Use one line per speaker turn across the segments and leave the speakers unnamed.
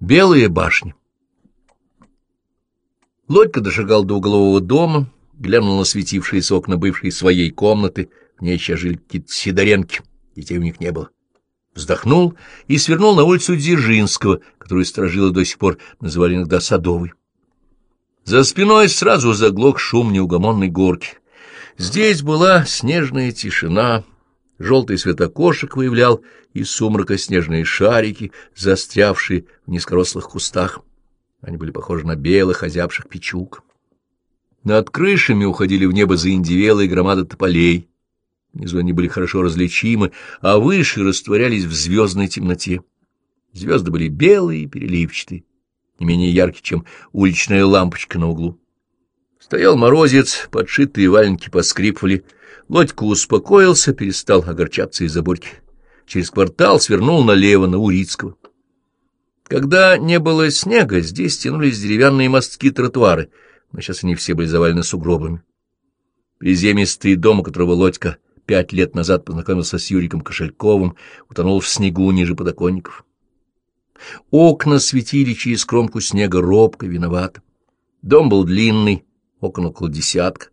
Белые башни. Лодька дошагал до углового дома, глянул на светившиеся окна бывшей своей комнаты, в ней еще жили какие-то сидоренки, детей у них не было. Вздохнул и свернул на улицу Дзержинского, которую сторожило до сих пор называли иногда Садовой. За спиной сразу заглох шум неугомонной горки. Здесь была снежная тишина, желтый свет окошек выявлял из сумрака снежные шарики, застрявшие в низкорослых кустах. Они были похожи на белых, озябших печук. Над крышами уходили в небо заиндивелые громады тополей. Внизу они были хорошо различимы, а выше растворялись в звездной темноте. Звезды были белые и переливчатые, не менее яркие, чем уличная лампочка на углу. Стоял морозец, подшитые валенки поскрипывали. Лодька успокоился, перестал огорчаться из-за борьки. Через квартал свернул налево, на Урицкого. Когда не было снега, здесь тянулись деревянные мостки тротуары, но сейчас они все были завалены сугробами. Приземистый дом, у которого Лодька пять лет назад познакомился с Юриком Кошельковым, утонул в снегу ниже подоконников. Окна светили через кромку снега робко, виновато. Дом был длинный, окон около десятка.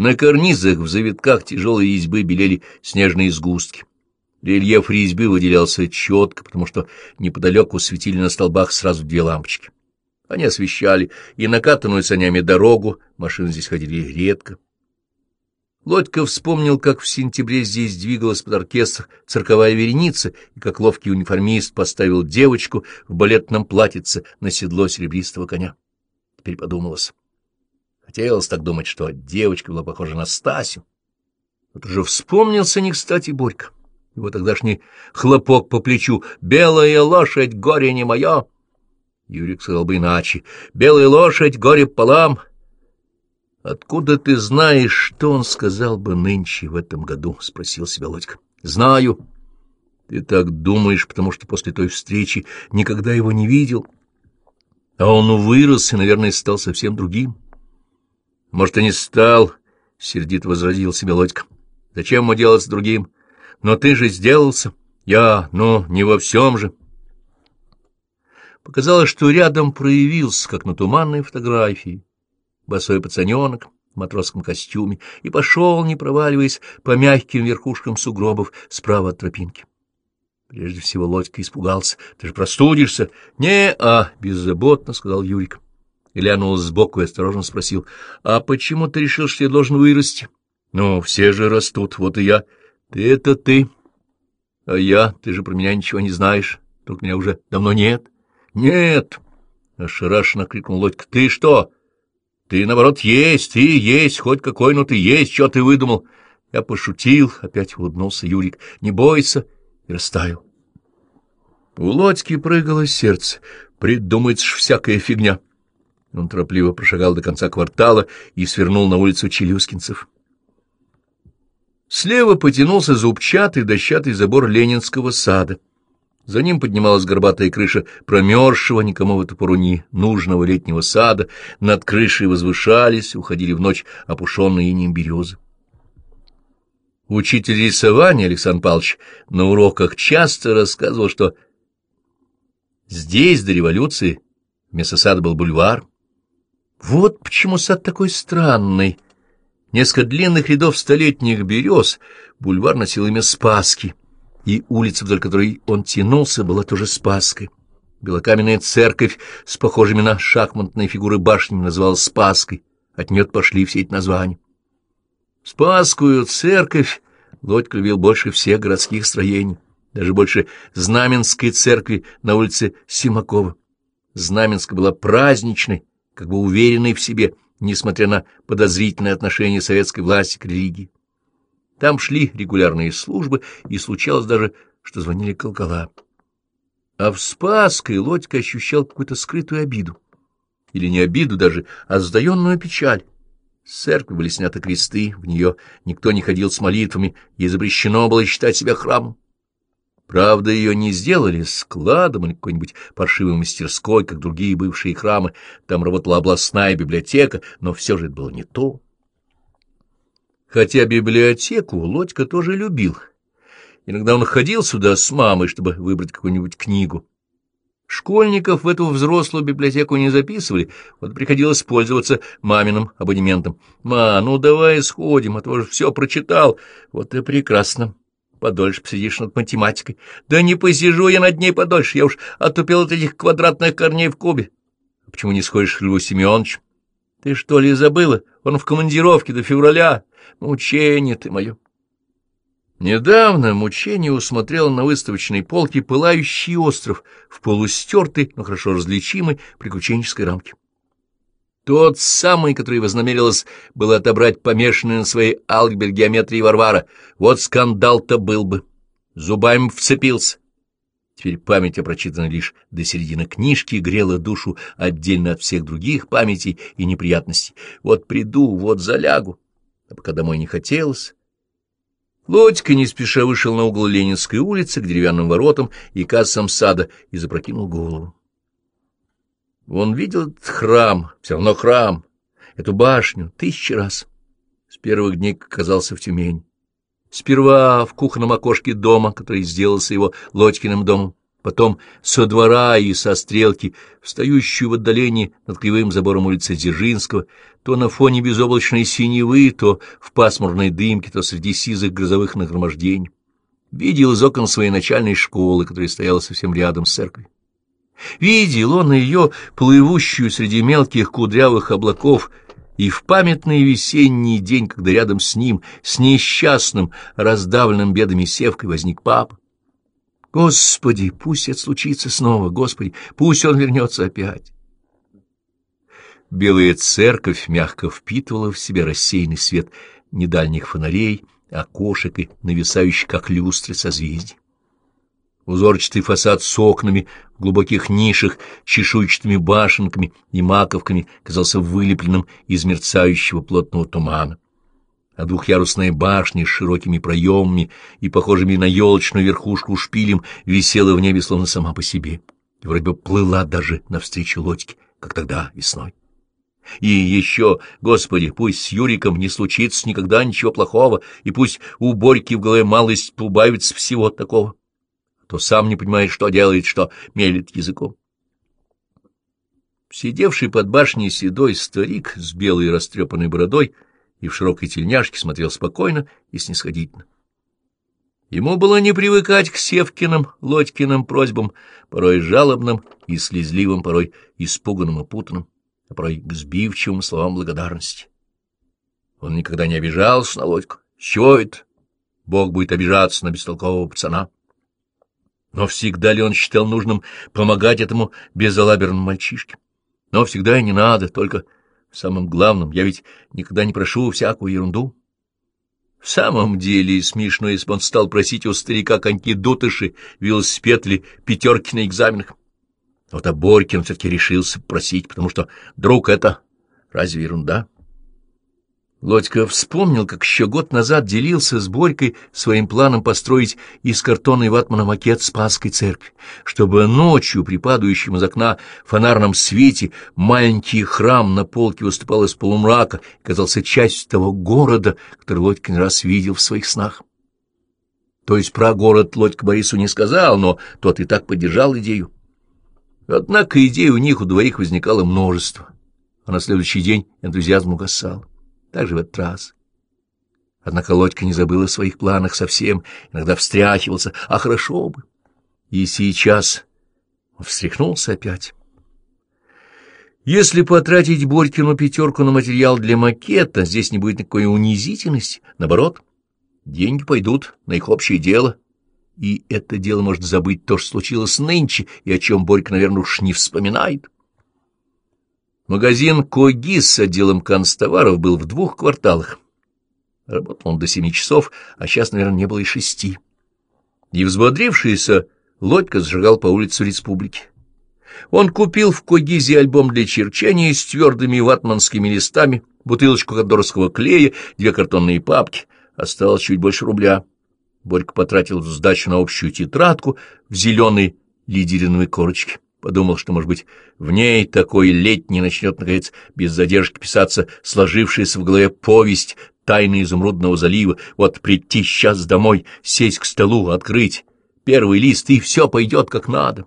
На карнизах в завитках тяжелой резьбы белели снежные сгустки. Рельеф резьбы выделялся четко, потому что неподалеку светили на столбах сразу две лампочки. Они освещали и накатанную санями дорогу, машины здесь ходили редко. Лодька вспомнил, как в сентябре здесь двигалась под оркестр цирковая вереница, и как ловкий униформист поставил девочку в балетном платьице на седло серебристого коня. Теперь подумалось. Хотелось так думать, что девочка была похожа на Стасю. Вот уже вспомнился не кстати Борька. Его тогдашний хлопок по плечу «Белая лошадь, горе не мое!» Юрик сказал бы иначе «Белая лошадь, горе пополам!» «Откуда ты знаешь, что он сказал бы нынче в этом году?» — спросил себя Лодька. «Знаю. Ты так думаешь, потому что после той встречи никогда его не видел. А он вырос и, наверное, стал совсем другим». Может, и не стал, — сердит возразил себе Лодька. Зачем ему делаться другим? Но ты же сделался. Я, ну, не во всем же. Показалось, что рядом проявился, как на туманной фотографии, босой пацаненок в матросском костюме и пошел, не проваливаясь, по мягким верхушкам сугробов справа от тропинки. Прежде всего Лодька испугался. — Ты же простудишься? — Не-а, — беззаботно сказал Юрик. Глянул сбоку и осторожно спросил, — А почему ты решил, что я должен вырасти? — Ну, все же растут, вот и я. — Ты — это ты. — А я? Ты же про меня ничего не знаешь. Только меня уже давно нет. — Нет! — ошарашенно крикнул Лодька. — Ты что? Ты, наоборот, есть, ты есть, хоть какой, но ты есть, что ты выдумал? Я пошутил, — опять улыбнулся Юрик. — Не бойся. И растаял. У Лодьки прыгало сердце. Придумается ж всякая фигня. — он торопливо прошагал до конца квартала и свернул на улицу Челюскинцев. Слева потянулся зубчатый дощатый забор Ленинского сада. За ним поднималась горбатая крыша промерзшего, никому в эту пору не нужного летнего сада, над крышей возвышались, уходили в ночь опушенные инеем березы. Учитель рисования Александр Павлович на уроках часто рассказывал, что здесь до революции вместо сада был бульвар, вот почему сад такой странный. Несколько длинных рядов столетних берез, бульвар носил имя Спаски, и улица, вдоль которой он тянулся, была тоже Спаской. Белокаменная церковь с похожими на шахматные фигуры башнями называлась Спаской, от нее пошли все эти названия. Спасскую церковь Лодька любил больше всех городских строений, даже больше Знаменской церкви на улице Симакова. Знаменская была праздничной, как бы уверенный в себе, несмотря на подозрительное отношение советской власти к религии. Там шли регулярные службы, и случалось даже, что звонили колокола. А в Спасской Лодька ощущал какую-то скрытую обиду. Или не обиду даже, а сдаенную печаль. С церкви были сняты кресты, в нее никто не ходил с молитвами, ей запрещено было считать себя храмом. Правда, ее не сделали складом или какой-нибудь паршивой мастерской, как другие бывшие храмы. Там работала областная библиотека, но все же это было не то. Хотя библиотеку Лодька тоже любил. Иногда он ходил сюда с мамой, чтобы выбрать какую-нибудь книгу. Школьников в эту взрослую библиотеку не записывали, вот приходилось пользоваться маминым абонементом. «Ма, ну давай сходим, а то уже все прочитал». «Вот и прекрасно. Подольше посидишь над математикой». «Да не посижу я над ней подольше, я уж отупел от этих квадратных корней в кубе». «А почему не сходишь к Льву Семеновичу?» «Ты что ли забыла? Он в командировке до февраля. Мучение ты мое». Недавно мучение усмотрел на выставочной полке пылающий остров в полустертой, но хорошо различимой приключенческой рамке. Тот самый, который вознамерилась было отобрать помешанный на своей алгебре геометрии Варвара. Вот скандал-то был бы. Зубами вцепился. Теперь память о прочитанной лишь до середины книжки грела душу отдельно от всех других памятей и неприятностей. Вот приду, вот залягу. А пока домой не хотелось, Лодька не спеша вышел на угол Ленинской улицы к деревянным воротам и кассам сада и запрокинул голову. Он видел этот храм, все равно храм, эту башню тысячи раз. С первых дней оказался в Тюмени. Сперва в кухонном окошке дома, который сделался его Лодькиным домом, потом со двора и со стрелки, встающую в отдалении над кривым забором улицы Дзержинского, то на фоне безоблачной синевы, то в пасмурной дымке, то среди сизых грозовых нагромождений. Видел из окон своей начальной школы, которая стояла совсем рядом с церковью. Видел он ее, плывущую среди мелких кудрявых облаков, и в памятный весенний день, когда рядом с ним, с несчастным, раздавленным бедами севкой, возник папа. Господи, пусть это случится снова, Господи, пусть он вернется опять. Белая церковь мягко впитывала в себя рассеянный свет недальних фонарей, окошек и нависающих, как люстры, созвездий. Узорчатый фасад с окнами в глубоких нишах, чешуйчатыми башенками и маковками казался вылепленным из мерцающего плотного тумана. А двухъярусная башня с широкими проемами и похожими на елочную верхушку шпилем висела в небе словно сама по себе, и вроде бы плыла даже навстречу лодьке, как тогда весной. И еще, Господи, пусть с Юриком не случится никогда ничего плохого, и пусть у Борьки в голове малость поубавится всего такого, то сам не понимает, что делает, что мелет языком. Сидевший под башней седой старик с белой растрепанной бородой — и в широкой тельняшке смотрел спокойно и снисходительно. Ему было не привыкать к Севкиным, Лодькиным просьбам, порой жалобным и слезливым, порой испуганным и путанным, а порой к сбивчивым словам благодарности. Он никогда не обижался на Лодьку. Чего это? Бог будет обижаться на бестолкового пацана. Но всегда ли он считал нужным помогать этому безалаберному мальчишке? Но всегда и не надо, только Самым главным, я ведь никогда не прошу всякую ерунду. В самом деле смешно, если он стал просить у старика коньки-дутыши, велосипед или пятерки на экзаменах. Вот а Борькин все-таки решился просить, потому что друг это разве ерунда? Лодька вспомнил, как еще год назад делился с Борькой своим планом построить из картона и ватмана макет Спасской церкви, чтобы ночью при падающем из окна фонарном свете маленький храм на полке выступал из полумрака и казался частью того города, который Лодька раз видел в своих снах. То есть про город Лодька Борису не сказал, но тот и так поддержал идею. Однако идей у них у двоих возникало множество, а на следующий день энтузиазм угасал так же в этот раз. Однако Лодька не забыл о своих планах совсем, иногда встряхивался, а хорошо бы. И сейчас встряхнулся опять. Если потратить Борькину пятерку на материал для макета, здесь не будет никакой унизительности. Наоборот, деньги пойдут на их общее дело. И это дело может забыть то, что случилось нынче, и о чем Борька, наверное, уж не вспоминает. Магазин «Коги» с отделом канцтоваров был в двух кварталах. Работал он до семи часов, а сейчас, наверное, не было и шести. И взбодрившийся Лодька зажигал по улице Республики. Он купил в Когизе альбом для черчения с твердыми ватманскими листами, бутылочку кондорского клея, две картонные папки. Осталось чуть больше рубля. Борька потратил сдачу на общую тетрадку в зеленой лидериновой корочке. Подумал, что, может быть, в ней такой летний начнет, наконец, без задержки писаться сложившаяся в голове повесть «Тайны изумрудного залива». Вот прийти сейчас домой, сесть к столу, открыть первый лист, и все пойдет как надо.